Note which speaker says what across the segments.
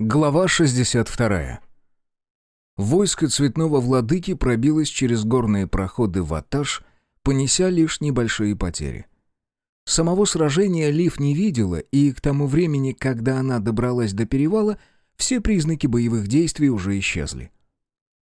Speaker 1: Глава 62. Войско цветного владыки пробилось через горные проходы в Аташ, понеся лишь небольшие потери. Самого сражения Лив не видела, и к тому времени, когда она добралась до перевала, все признаки боевых действий уже исчезли.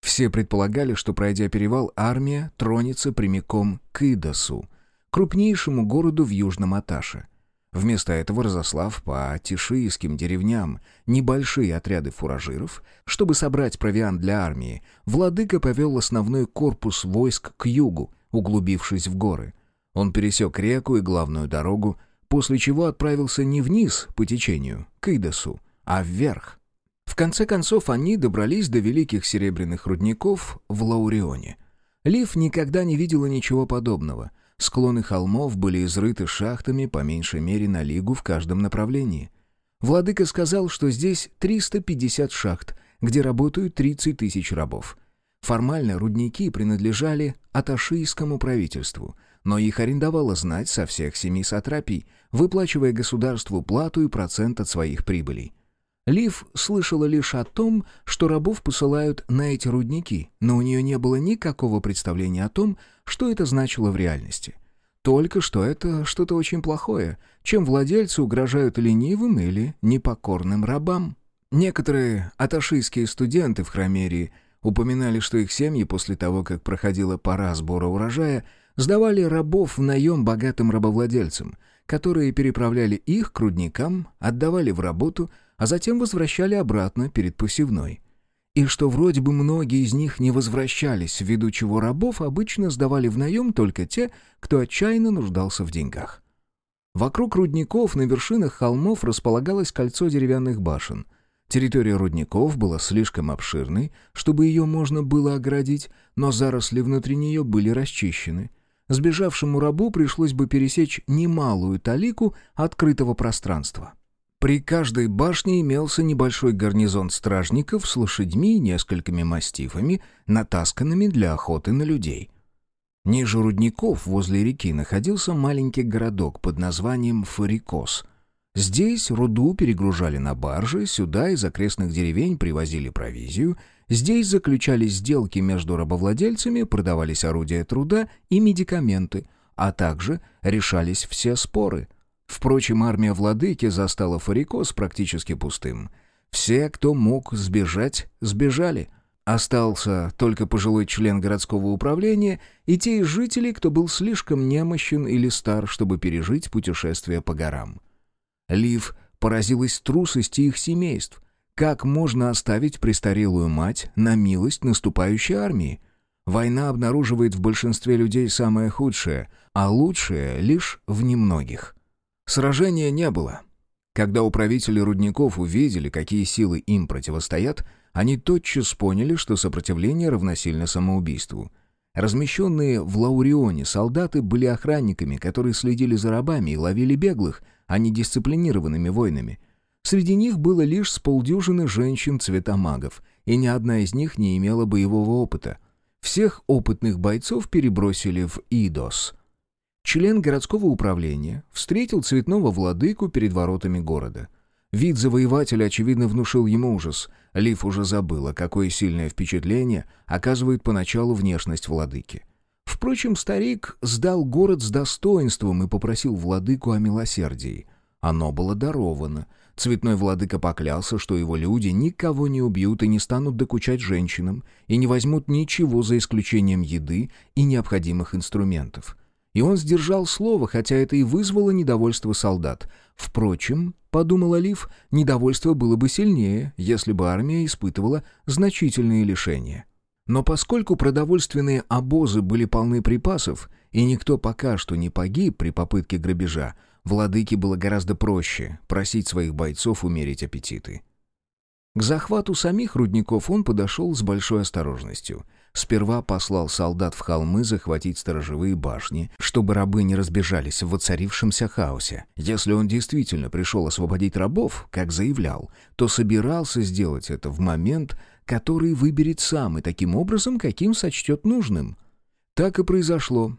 Speaker 1: Все предполагали, что, пройдя перевал, армия тронется прямиком к Идасу, крупнейшему городу в Южном Аташе. Вместо этого разослав по тишииским деревням небольшие отряды фуражиров, чтобы собрать провиант для армии, владыка повел основной корпус войск к югу, углубившись в горы. Он пересек реку и главную дорогу, после чего отправился не вниз по течению, к Идасу, а вверх. В конце концов они добрались до великих серебряных рудников в Лаурионе. Лив никогда не видела ничего подобного — Склоны холмов были изрыты шахтами по меньшей мере на лигу в каждом направлении. Владыка сказал, что здесь 350 шахт, где работают 30 тысяч рабов. Формально рудники принадлежали аташийскому правительству, но их арендовала знать со всех семи сатрапий, выплачивая государству плату и процент от своих прибылей. Лив слышала лишь о том, что рабов посылают на эти рудники, но у нее не было никакого представления о том, что это значило в реальности. Только что это что-то очень плохое, чем владельцы угрожают ленивым или непокорным рабам. Некоторые аташийские студенты в Хромерии упоминали, что их семьи после того, как проходила пора сбора урожая, сдавали рабов в наем богатым рабовладельцам, которые переправляли их к рудникам, отдавали в работу – а затем возвращали обратно перед посевной. И что вроде бы многие из них не возвращались, ввиду чего рабов обычно сдавали в наем только те, кто отчаянно нуждался в деньгах. Вокруг рудников на вершинах холмов располагалось кольцо деревянных башен. Территория рудников была слишком обширной, чтобы ее можно было оградить, но заросли внутри нее были расчищены. Сбежавшему рабу пришлось бы пересечь немалую талику открытого пространства. При каждой башне имелся небольшой гарнизон стражников с лошадьми и несколькими мастифами, натасканными для охоты на людей. Ниже рудников, возле реки, находился маленький городок под названием Фарикос. Здесь руду перегружали на баржи, сюда из окрестных деревень привозили провизию, здесь заключались сделки между рабовладельцами, продавались орудия труда и медикаменты, а также решались все споры — Впрочем, армия владыки застала Фарикос практически пустым. Все, кто мог сбежать, сбежали. Остался только пожилой член городского управления и те из жителей, кто был слишком немощен или стар, чтобы пережить путешествие по горам. Лив поразилась трусости их семейств. Как можно оставить престарелую мать на милость наступающей армии? Война обнаруживает в большинстве людей самое худшее, а лучшее лишь в немногих. Сражения не было. Когда управители рудников увидели, какие силы им противостоят, они тотчас поняли, что сопротивление равносильно самоубийству. Размещенные в Лаурионе солдаты были охранниками, которые следили за рабами и ловили беглых, а не дисциплинированными воинами. Среди них было лишь с полдюжины женщин-цветомагов, и ни одна из них не имела боевого опыта. Всех опытных бойцов перебросили в Идос — Член городского управления встретил цветного владыку перед воротами города. Вид завоевателя, очевидно, внушил ему ужас. Лив уже забыла, какое сильное впечатление оказывает поначалу внешность владыки. Впрочем, старик сдал город с достоинством и попросил владыку о милосердии. Оно было даровано. Цветной владыка поклялся, что его люди никого не убьют и не станут докучать женщинам, и не возьмут ничего за исключением еды и необходимых инструментов. И он сдержал слово, хотя это и вызвало недовольство солдат. Впрочем, подумал Лив, недовольство было бы сильнее, если бы армия испытывала значительные лишения. Но поскольку продовольственные обозы были полны припасов, и никто пока что не погиб при попытке грабежа, владыке было гораздо проще просить своих бойцов умерить аппетиты. К захвату самих рудников он подошел с большой осторожностью — Сперва послал солдат в холмы захватить сторожевые башни, чтобы рабы не разбежались в воцарившемся хаосе. Если он действительно пришел освободить рабов, как заявлял, то собирался сделать это в момент, который выберет сам и таким образом, каким сочтет нужным. Так и произошло.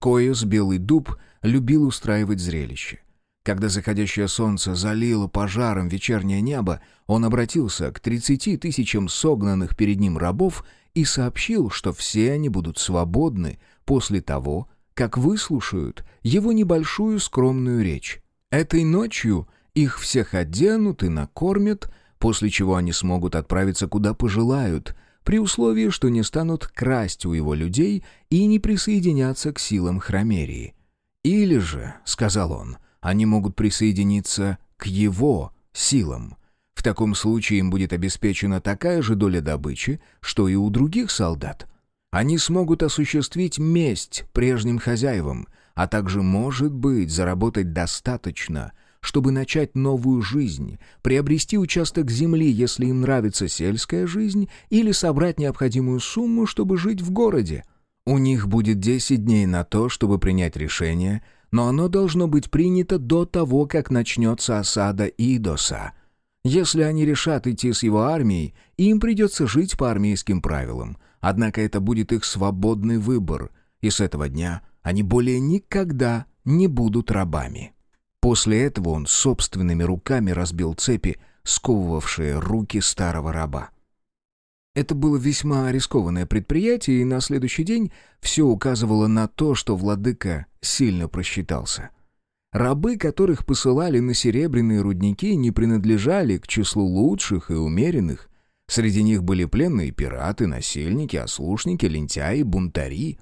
Speaker 1: Коэс Белый Дуб любил устраивать зрелище. Когда заходящее солнце залило пожаром вечернее небо, он обратился к тридцати тысячам согнанных перед ним рабов и сообщил, что все они будут свободны после того, как выслушают его небольшую скромную речь. Этой ночью их всех оденут и накормят, после чего они смогут отправиться куда пожелают, при условии, что не станут красть у его людей и не присоединятся к силам Хромерии. «Или же», — сказал он, — они могут присоединиться к его силам. В таком случае им будет обеспечена такая же доля добычи, что и у других солдат. Они смогут осуществить месть прежним хозяевам, а также, может быть, заработать достаточно, чтобы начать новую жизнь, приобрести участок земли, если им нравится сельская жизнь, или собрать необходимую сумму, чтобы жить в городе. У них будет 10 дней на то, чтобы принять решение – но оно должно быть принято до того, как начнется осада Идоса. Если они решат идти с его армией, им придется жить по армейским правилам. Однако это будет их свободный выбор, и с этого дня они более никогда не будут рабами. После этого он собственными руками разбил цепи, сковывавшие руки старого раба. Это было весьма рискованное предприятие, и на следующий день все указывало на то, что владыка сильно просчитался. Рабы, которых посылали на серебряные рудники, не принадлежали к числу лучших и умеренных. Среди них были пленные пираты, насильники, ослушники, лентяи, бунтари.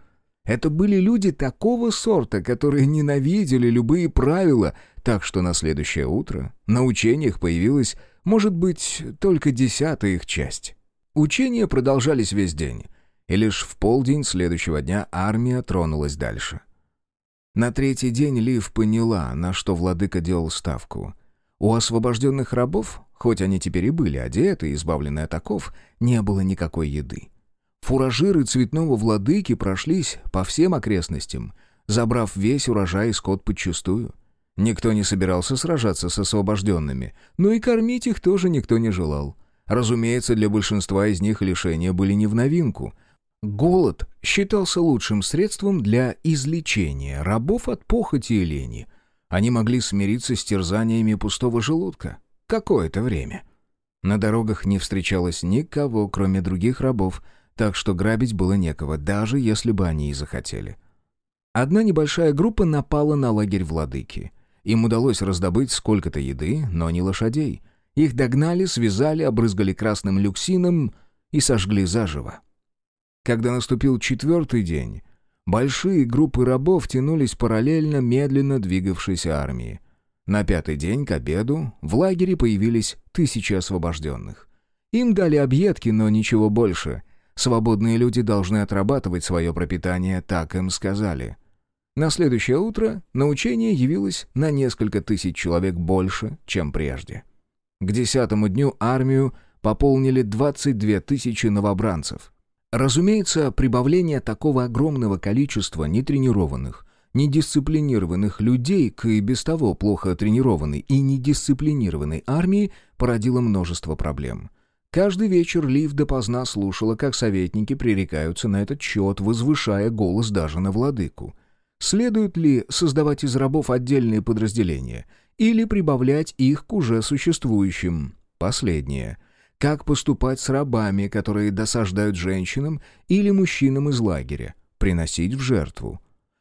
Speaker 1: Это были люди такого сорта, которые ненавидели любые правила, так что на следующее утро на учениях появилась, может быть, только десятая их часть. Учения продолжались весь день, и лишь в полдень следующего дня армия тронулась дальше. На третий день Лив поняла, на что владыка делал ставку. У освобожденных рабов, хоть они теперь и были одеты и избавлены от оков, не было никакой еды. Фуражиры цветного владыки прошлись по всем окрестностям, забрав весь урожай и скот подчистую. Никто не собирался сражаться с освобожденными, но и кормить их тоже никто не желал. Разумеется, для большинства из них лишения были не в новинку. Голод считался лучшим средством для излечения рабов от похоти и лени. Они могли смириться с терзаниями пустого желудка. Какое-то время. На дорогах не встречалось никого, кроме других рабов, так что грабить было некого, даже если бы они и захотели. Одна небольшая группа напала на лагерь владыки. Им удалось раздобыть сколько-то еды, но не лошадей — их догнали, связали, обрызгали красным люксином и сожгли заживо. Когда наступил четвертый день, большие группы рабов тянулись параллельно медленно двигавшейся армии. На пятый день, к обеду, в лагере появились тысячи освобожденных. Им дали объедки, но ничего больше. Свободные люди должны отрабатывать свое пропитание, так им сказали. На следующее утро на учение явилось на несколько тысяч человек больше, чем прежде. К десятому дню армию пополнили 22 тысячи новобранцев. Разумеется, прибавление такого огромного количества нетренированных, недисциплинированных людей к и без того плохо тренированной и недисциплинированной армии породило множество проблем. Каждый вечер Лив допоздна слушала, как советники пререкаются на этот счет, возвышая голос даже на владыку. Следует ли создавать из рабов отдельные подразделения или прибавлять их к уже существующим. Последнее. Как поступать с рабами, которые досаждают женщинам или мужчинам из лагеря? Приносить в жертву.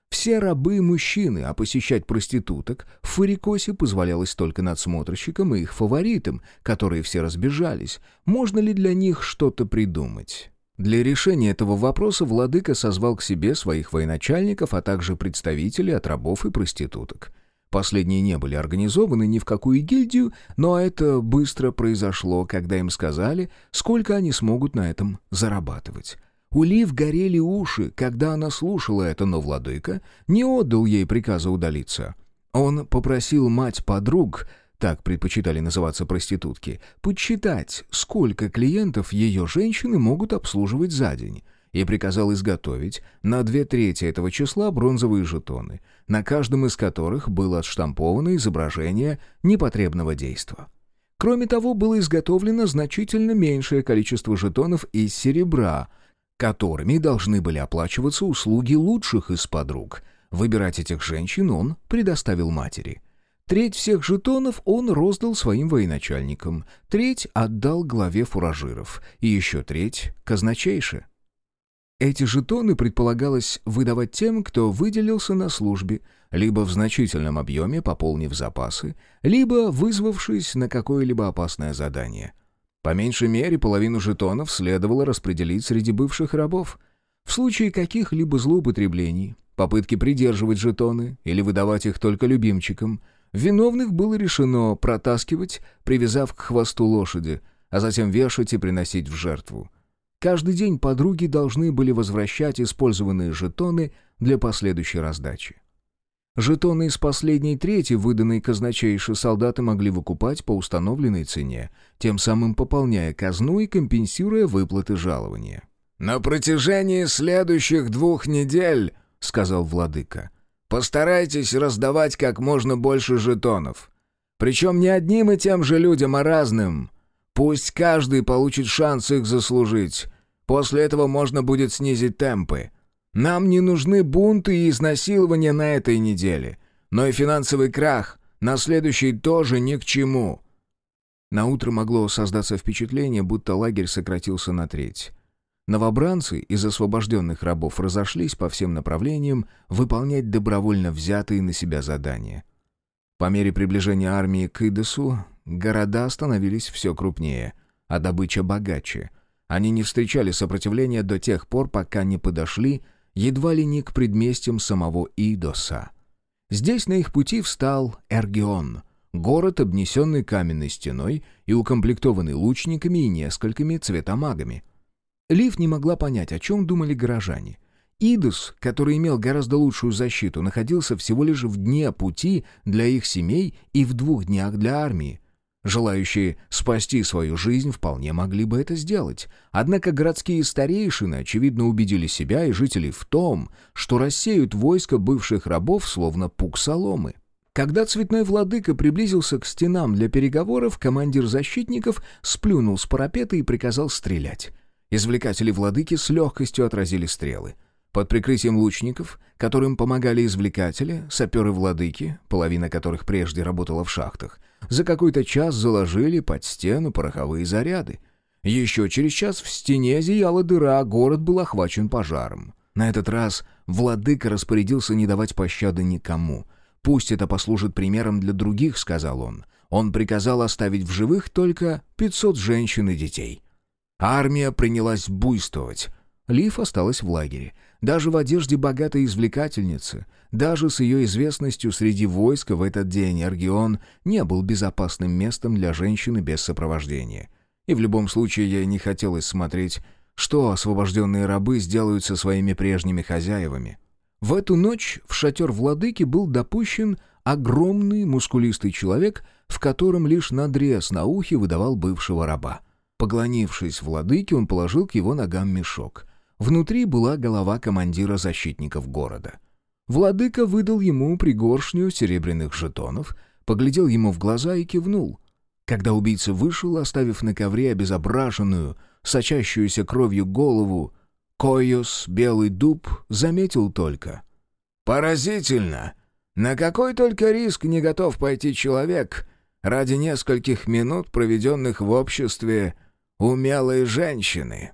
Speaker 1: Все рабы – мужчины, а посещать проституток в Фарикосе позволялось только надсмотрщикам и их фаворитам, которые все разбежались. Можно ли для них что-то придумать? Для решения этого вопроса владыка созвал к себе своих военачальников, а также представителей от рабов и проституток. Последние не были организованы ни в какую гильдию, но это быстро произошло, когда им сказали, сколько они смогут на этом зарабатывать. У Лив горели уши, когда она слушала это, но владыка не отдал ей приказа удалиться. Он попросил мать подруг, так предпочитали называться проститутки, подсчитать, сколько клиентов ее женщины могут обслуживать за день и приказал изготовить на две трети этого числа бронзовые жетоны, на каждом из которых было отштамповано изображение непотребного действа. Кроме того, было изготовлено значительно меньшее количество жетонов из серебра, которыми должны были оплачиваться услуги лучших из подруг. Выбирать этих женщин он предоставил матери. Треть всех жетонов он роздал своим военачальникам, треть отдал главе фуражиров, и еще треть — казначейше. Эти жетоны предполагалось выдавать тем, кто выделился на службе, либо в значительном объеме пополнив запасы, либо вызвавшись на какое-либо опасное задание. По меньшей мере половину жетонов следовало распределить среди бывших рабов. В случае каких-либо злоупотреблений, попытки придерживать жетоны или выдавать их только любимчикам, виновных было решено протаскивать, привязав к хвосту лошади, а затем вешать и приносить в жертву. Каждый день подруги должны были возвращать использованные жетоны для последующей раздачи. Жетоны из последней трети, выданной казначейши, солдаты могли выкупать по установленной цене, тем самым пополняя казну и компенсируя выплаты жалования.
Speaker 2: «На протяжении следующих двух недель», — сказал владыка, — «постарайтесь раздавать как можно больше жетонов. Причем не одним и тем же людям, а разным. Пусть каждый получит шанс их заслужить. После этого можно будет снизить темпы. Нам не нужны бунты и изнасилования на этой неделе. Но и финансовый крах на следующей тоже ни к чему».
Speaker 1: На утро могло создаться впечатление, будто лагерь сократился на треть. Новобранцы из освобожденных рабов разошлись по всем направлениям выполнять добровольно взятые на себя задания. По мере приближения армии к Идесу Города становились все крупнее, а добыча богаче. Они не встречали сопротивления до тех пор, пока не подошли едва ли не к предместьям самого Идоса. Здесь на их пути встал Эргион, город, обнесенный каменной стеной и укомплектованный лучниками и несколькими цветомагами. Лив не могла понять, о чем думали горожане. Идос, который имел гораздо лучшую защиту, находился всего лишь в дне пути для их семей и в двух днях для армии. Желающие спасти свою жизнь вполне могли бы это сделать. Однако городские старейшины, очевидно, убедили себя и жителей в том, что рассеют войско бывших рабов, словно пук соломы. Когда цветной владыка приблизился к стенам для переговоров, командир защитников сплюнул с парапета и приказал стрелять. Извлекатели владыки с легкостью отразили стрелы. Под прикрытием лучников, которым помогали извлекатели, саперы владыки, половина которых прежде работала в шахтах, за какой-то час заложили под стену пороховые заряды. Еще через час в стене зияла дыра, а город был охвачен пожаром. На этот раз владыка распорядился не давать пощады никому. «Пусть это послужит примером для других», — сказал он. Он приказал оставить в живых только 500 женщин и детей. Армия принялась буйствовать. Лив осталась в лагере. Даже в одежде богатой извлекательницы, даже с ее известностью среди войска в этот день Аргион не был безопасным местом для женщины без сопровождения. И в любом случае ей не хотелось смотреть, что освобожденные рабы сделают со своими прежними хозяевами. В эту ночь в шатер владыки был допущен огромный мускулистый человек, в котором лишь надрез на ухе выдавал бывшего раба. Поглонившись владыке, он положил к его ногам мешок. Внутри была голова командира защитников города. Владыка выдал ему пригоршню серебряных жетонов, поглядел ему в глаза и кивнул. Когда убийца вышел, оставив на ковре обезображенную, сочащуюся кровью голову, Койос, белый дуб, заметил только.
Speaker 2: «Поразительно! На какой только риск не готов пойти человек ради нескольких минут, проведенных в обществе умелой женщины!»